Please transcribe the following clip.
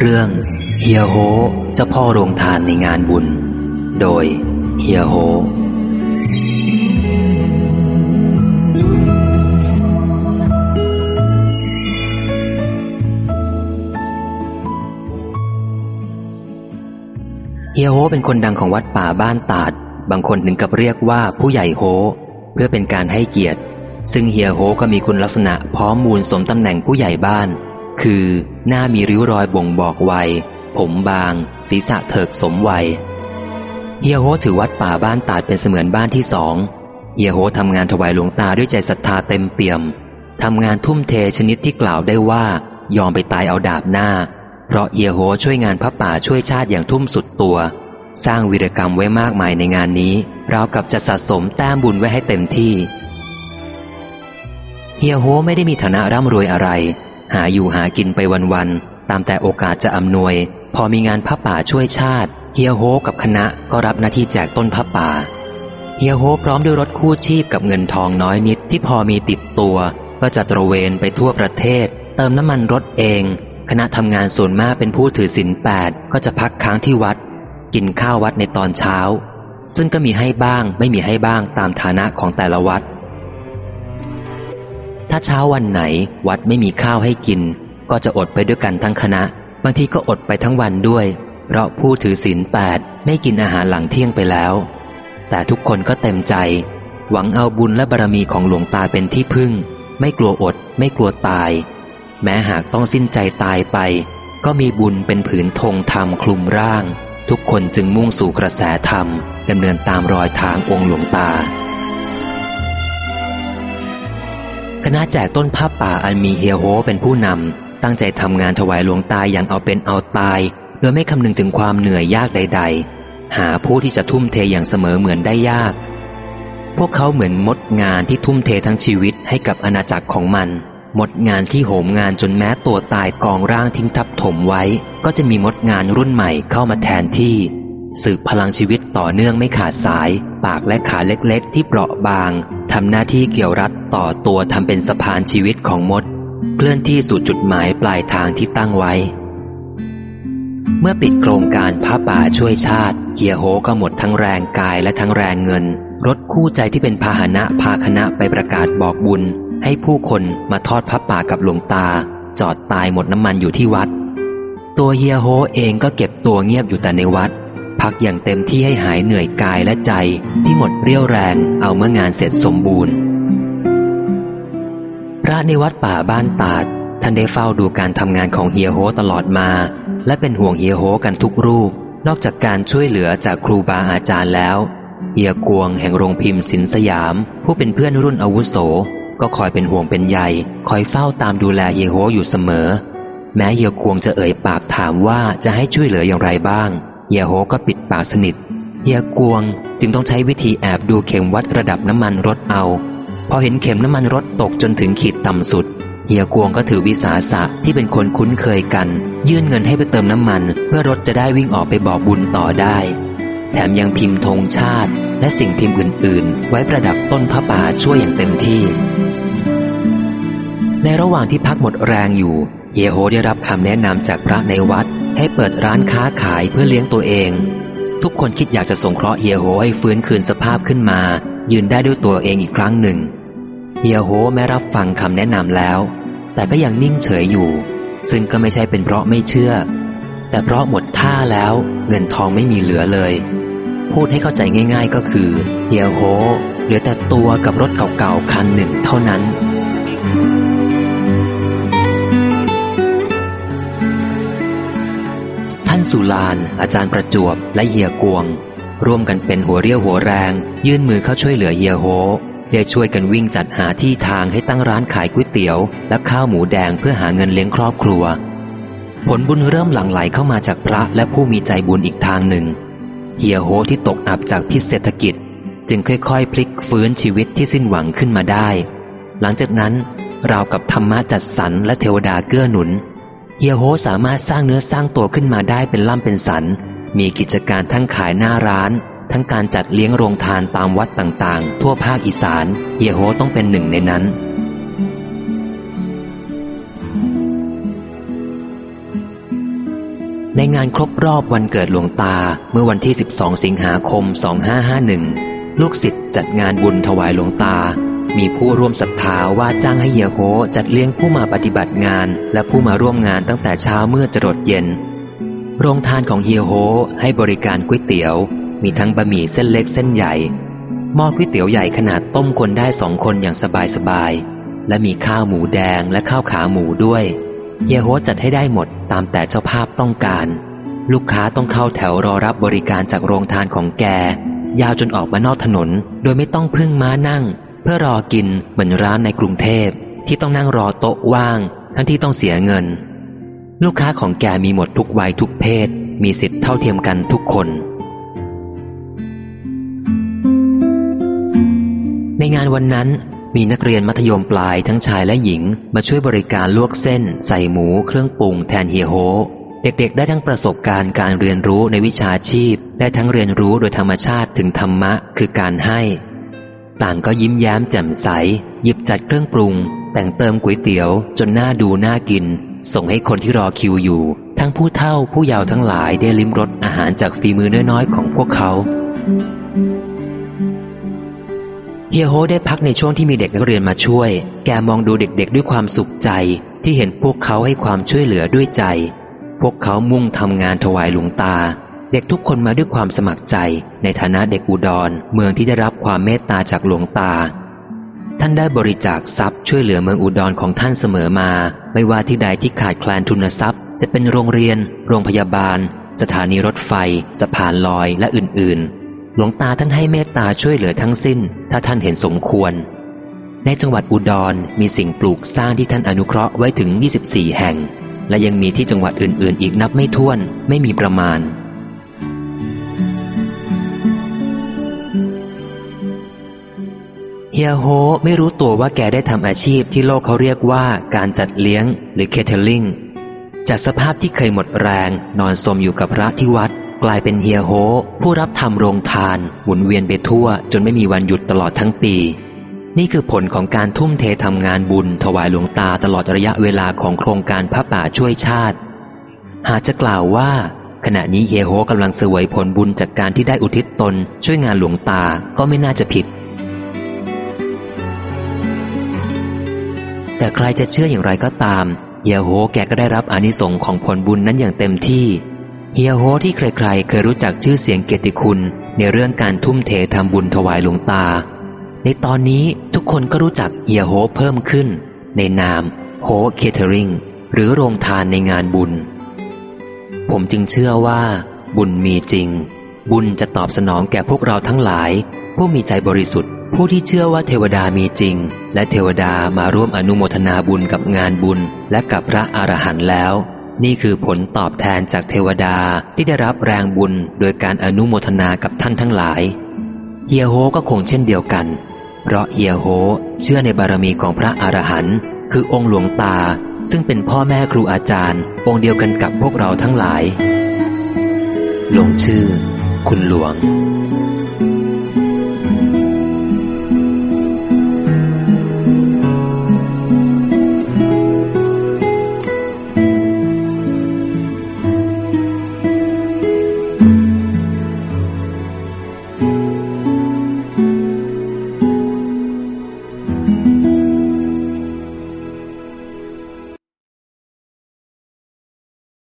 เรื่องเฮียโฮเจ้าพ่อโรงทานในงานบุญ โดยเฮียโฮ เฮียโฮเป็นคนดังของวัดป่าบ้านตาด บางคนถึงกับเรียกว่าผู้ใหญ่โฮ เพื่อเป็นการให้เกียรติ ซึ่งเฮียโฮก็มีคุณลักษณะพร้อมมูลสมตำแหน่งผู้ใหญ่บ้าน คือ หน้ามีริ้วรอยบ่งบอกวัย ผมบาง ศีรษะเถิกสมวัย เฮียโฮถือวัดป่าบ้านตาดเป็นเสมือนบ้านที่สองเฮียโฮทำงานถวายหลวงตาด้วยใจศรัทธาเต็มเปี่ยมทำงานทุ่มเทชนิดที่กล่าวได้ว่า ยอมไปตายเอาดาบหน้า เพราะเฮียโฮช่วยงานพระป่าช่วยชาติอย่างทุ่มสุดตัว สร้างวีรกรรมไว้มากมายในงานนี้ราวกับจะสะสมแต้มบุญไว้ให้เต็มที่เฮียโฮไม่ได้มีฐานะร่ำรวยอะไร หาอยู่หากินไปวันๆตามแต่โอกาสจะอำนวย พอมีงานพระป่าช่วยชาติ เฮียโฮกับคณะก็รับหน้าที่แจกต้นพระป่า เฮียโฮพร้อมด้วยรถคู่ชีพกับเงินทองน้อยนิดที่พอมีติดตัว ก็จะตระเวนไปทั่วประเทศ เติมน้ำมันรถเอง คณะทำงานส่วนมากเป็นผู้ถือศีลแปดก็จะพักค้างที่วัด กินข้าววัดในตอนเช้า ซึ่งก็มีให้บ้างไม่มีให้บ้างตามฐานะของแต่ละวัด ถ้าเช้าวันไหนวัดไม่มีข้าวให้กิน ก็จะอดไปด้วยกันทั้งคณะ บางทีก็อดไปทั้งวันด้วย เพราะผู้ถือศีลแปดไม่กินอาหารหลังเที่ยงไปแล้ว แต่ทุกคนก็เต็มใจ หวังเอาบุญและบารมีของหลวงตาเป็นที่พึ่ง ไม่กลัวอด ไม่กลัวตาย แม้หากต้องสิ้นใจตายไป ก็มีบุญเป็นผืนธงธรรมคลุมร่าง ทุกคนจึงมุ่งสู่กระแสธรรมดำเนินตามรอยทางองค์หลวงตา คณะแจกต้นผ้าป่าอันมีเฮียโฮเป็นผู้นำ ตั้งใจทำงานถวายหลวงตาอย่างเอาเป็นเอาตาย โดยไม่คำนึงถึงความเหนื่อยยากใด ๆ หาผู้ที่จะทุ่มเทอย่างเสมอเหมือนได้ยาก พวกเขาเหมือนมดงานที่ทุ่มเททั้งชีวิตให้กับอาณาจักรของมันมดงานที่โหมงานจนแม้ตัวตายกองร่างทิ้งทับถมไว้ ก็จะมีมดงานรุ่นใหม่เข้ามาแทนที่ สืบพลังชีวิตต่อเนื่องไม่ขาดสาย ปากและขาเล็กๆ ที่เปราะบาง ทำหน้าที่เกี่ยวรัดต่อตัวทำเป็นสะพานชีวิตของมด เคลื่อนที่สู่จุดหมายปลายทางที่ตั้งไว้ เมื่อปิดโครงการพระป่าช่วยชาติเฮียโฮก็หมดทั้งแรงกายและทั้งแรงเงิน รถคู่ใจที่เป็นพาหนะพาคณะไปประกาศบอกบุญ ให้ผู้คนมาทอดพระป่ากับหลวงตา จอดตายหมดน้ำมันอยู่ที่วัด ตัวเฮียโฮเองก็เก็บตัวเงียบอยู่แต่ในวัด พักอย่างเต็มที่ให้หายเหนื่อยกายและใจที่หมดเรี่ยวแรงเอาเมื่องานเสร็จสมบูรณ์ พระในวัดป่าบ้านตาดท่านได้เฝ้าดูการทำงานของเฮียโฮตลอดมา และเป็นห่วงเฮียโฮกันทุกรูป นอกจากการช่วยเหลือจากครูบาอาจารย์แล้วเฮียกวงแห่งโรงพิมพ์สินสยาม ผู้เป็นเพื่อนรุ่นอาวุโส ก็คอยเป็นห่วงเป็นใยคอยเฝ้าตามดูแลเฮียโฮอยู่เสมอ แม้เฮียกวงจะเอ่ยปากถามว่าจะให้ช่วยเหลืออย่างไรบ้าง เฮียโฮก็ปิดปากสนิทเฮียกวงจึงต้องใช้วิธีแอบดูเข็มวัดระดับน้ำมันรถเอา พอเห็นเข็มน้ำมันรถตกจนถึงขีดต่ำสุดเฮียกวงก็ถือวิสาสะที่เป็นคนคุ้นเคยกัน ยื่นเงินให้ไปเติมน้ำมัน เพื่อรถจะได้วิ่งออกไปบอกบุญต่อได้ แถมยังพิมพ์ธงชาติ และสิ่งพิมพ์อื่น ๆ ไว้ประดับต้นพระป่าช่วยอย่างเต็มที่ ในระหว่างที่พักหมดแรงอยู่เฮียโฮได้รับคำแนะนำจากพระในวัด ให้เปิดร้านค้าขายเพื่อเลี้ยงตัวเอง ทุกคนคิดอยากจะสงเคราะห์เฮียโฮให้ฟื้นคืนสภาพขึ้นมา ยืนได้ด้วยตัวเองอีกครั้งหนึ่งเฮียโฮแม้รับฟังคำแนะนำแล้ว แต่ก็ยังนิ่งเฉยอยู่ ซึ่งก็ไม่ใช่เป็นเพราะไม่เชื่อ แต่เพราะหมดท่าแล้วเงินทองไม่มีเหลือเลย พูดให้เข้าใจง่าย ๆ ก็คือเฮียโฮเหลือแต่ตัวกับรถเก่าๆคันหนึ่งเท่านั้นานสุลาน อาจารย์ประจวบ และเฮียกวง ร่วมกันเป็นหัวเรี่ยวหัวแรง ยื่นมือเข้าช่วยเหลือเฮียโฮได้ช่วยกันวิ่งจัดหาที่ทางให้ตั้งร้านขายก๋วยเตี๋ยว และข้าวหมูแดงเพื่อหาเงินเลี้ยงครอบครัว ผลบุญเริ่มหลั่งไหลเข้ามาจากพระและผู้มีใจบุญอีกทางหนึ่ง เฮียโฮที่ตกอับจากพิษเศรษฐกิจ จึงค่อยๆ พลิกฟื้นชีวิตที่สิ้นหวังขึ้นมาได้ หลังจากนั้นราวกับธรรมะจัดสรรและเทวดาเกื้อหนุน เฮียโฮสามารถสร้างเนื้อสร้างตัวขึ้นมาได้เป็นล่ำเป็นสัน มีกิจการทั้งขายหน้าร้าน ทั้งการจัดเลี้ยงโรงทานตามวัดต่างๆ ทั่วภาคอีสาน เฮียโฮต้องเป็นหนึ่งในนั้น ในงานครบรอบวันเกิดหลวงตาเมื่อวันที่ 12 สิงหาคม 2551 ลูกศิษย์จัดงานบุญถวายหลวงตา มีผู้ร่วมศรัทธาว่าจ้างให้เฮียโฮจัดเลี้ยงผู้มาปฏิบัติงาน และผู้มาร่วมงานตั้งแต่เช้าเมื่อจรดเย็น โรงทานของเฮียโฮให้บริการก๋วยเตี๋ยว มีทั้งบะหมี่เส้นเล็กเส้นใหญ่หม้อก๋วยเตี๋ยวใหญ่ขนาดต้มคนได้สองคนอย่างสบายๆและมีข้าวหมูแดงและข้าวขาหมูด้วยเฮียโฮจัดให้ได้หมดตามแต่เจ้าภาพต้องการ ลูกค้าต้องเข้าแถวรอรับบริการจากโรงทานของแก ยาวจนออกมานอกถนน โดยไม่ต้องพึ่งม้านั่ง เพื่อรอกินเหมือนร้านในกรุงเทพที่ต้องนั่งรอโต๊ะว่าง ทั้งที่ต้องเสียเงิน ลูกค้าของแกมีหมดทุกวัยทุกเพศ มีสิทธิ์เท่าเทียมกันทุกคน ในงานวันนั้นมีนักเรียนมัธยมปลายทั้งชายและหญิง มาช่วยบริการลวกเส้น ใส่หมูเครื่องปรุงแทนเฮียโฮเด็กๆ ได้ทั้งประสบการณ์การเรียนรู้ในวิชาชีพ ได้ทั้งเรียนรู้โดยธรรมชาติถึงธรรมะคือการให้ ต่างก็ยิ้มแย้มแจ่มใส หยิบจัดเครื่องปรุง แต่งเติมก๋วยเตี๋ยว จนหน่าดูน่ากิน ส่งให้คนที่รอคิวอยู่ ทั้งผู้เฒ่าผู้เยาว์ทั้งหลายได้ลิ้มรสอาหารจากฝีมือน้อยๆของพวกเขาเฮียโฮได้พักในช่วงที่มีเด็กนักเรียนมาช่วย แกมองดูเด็กๆด้วยความสุขใจ ที่เห็นพวกเขาให้ความช่วยเหลือด้วยใจ พวกเขามุ่งทำงานถวายหลวงตา เด็กทุกคนมาด้วยความสมัครใจ ในฐานะเด็กอุดร เมืองที่ได้รับความเมตตาจากหลวงตา ท่านได้บริจาคทรัพย์ช่วยเหลือเมืองอุดรของท่านเสมอมา ไม่ว่าที่ใดที่ขาดแคลนทุนทรัพย์ จะเป็นโรงเรียน โรงพยาบาล สถานีรถไฟ สะพานลอยและอื่นๆ หลวงตาท่านให้เมตตาช่วยเหลือทั้งสิ้น ถ้าท่านเห็นสมควร ในจังหวัดอุดรมีสิ่งปลูกสร้างที่ท่านอนุเคราะห์ไว้ถึง 24 แห่ง และยังมีที่จังหวัดอื่นๆ อีกนับไม่ถ้วน ไม่มีประมาณ เฮียโฮไม่รู้ตัวว่าแกได้ทำอาชีพที่โลกเขาเรียกว่าการจัดเลี้ยงหรือเคเทลิงจากสภาพที่เคยหมดแรง นอนสมอยู่กับพระที่วัด กลายเป็นเฮียโฮผู้รับทำโรงทาน หมุนเวียนไปทั่ว จนไม่มีวันหยุดตลอดทั้งปี นี่คือผลของการทุ่มเททำงานบุญ ถวายหลวงตาตลอดระยะเวลาของโครงการพระป่าช่วยชาติ หากจะกล่าวว่า ขณะนี้เฮียโฮกำลังเสวยผลบุญจากการที่ได้อุทิศตน ช่วยงานหลวงตาก็ไม่น่าจะผิด แต่ใครจะเชื่ออย่างไรก็ตามเฮียโฮแกก็ได้รับอนิสงค์ของผลบุญนั้นอย่างเต็มที่เฮียโฮที่ใครๆ เคยรู้จักชื่อเสียงเกียรติคุณในเรื่องการทุ่มเททำบุญถวายหลวงตา ในตอนนี้ทุกคนก็รู้จักเฮียโฮเพิ่มขึ้น ในนามโฮเคเทอริงหรือโรงทานในงานบุญ ผมจึงเชื่อว่า บุญมีจริง บุญจะตอบสนองแก่พวกเราทั้งหลาย ผู้มีใจบริสุทธิ์ ผู้ที่เชื่อว่าเทวดามีจริง และเทวดามาร่วมอนุโมทนาบุญกับงานบุญ และกับพระอรหันต์แล้ว นี่คือผลตอบแทนจากเทวดาที่ได้รับแรงบุญโดยการอนุโมทนากับท่านทั้งหลาย เฮียโฮก็คงเช่นเดียวกัน เพราะเฮียโฮเชื่อในบารมีของพระอรหันต์คือองค์หลวงตา ซึ่งเป็นพ่อแม่ครูอาจารย์ องค์เดียวกันกับพวกเราทั้งหลาย ลงชื่อ คุณหลวง